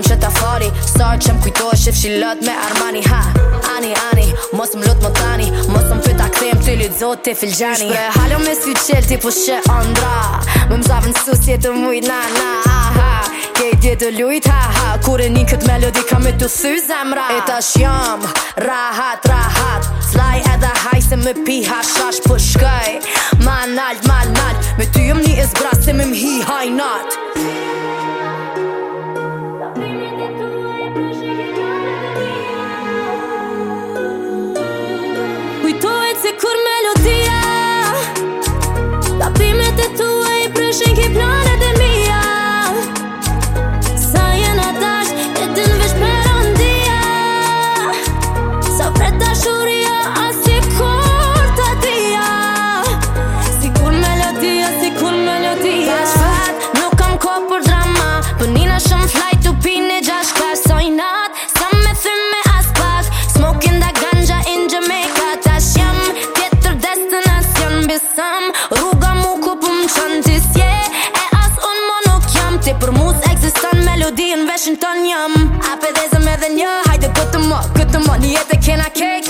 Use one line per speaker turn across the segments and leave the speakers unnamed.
qënë që ta fali Star që më kujtoj që fshilat me Armani Ha, ani, ani, mos më lot më tani Mos më fyta këthim të lidë zot të filgjani Shpre halo me s'fi qel ti po shë Më më zavën su si e të mujt na na Ha, ha, ke i dje lujt ha, ha Kure një këtë melodi ka me të thy zemra E ta shjom, rahat, rahat Slaj edhe haj se me piha shash për shkaj Ma nalt, ma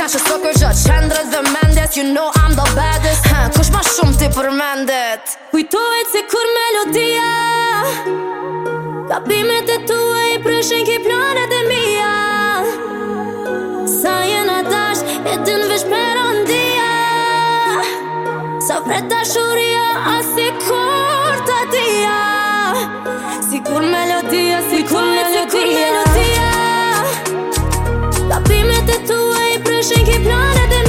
qa që së kërgjë Qendrët dhe mendjet, you know I'm the baddest ha, Kush ma shumë ti për mendjet Kujtojt se kur melodia Kapimet e tue i prëshen ki planet e mija Sa jena dash, e të në vesh perandia Sa preta shuria, a si kur të dia Si kur melodia, si kur melodia Kapimet e tu prochain qui est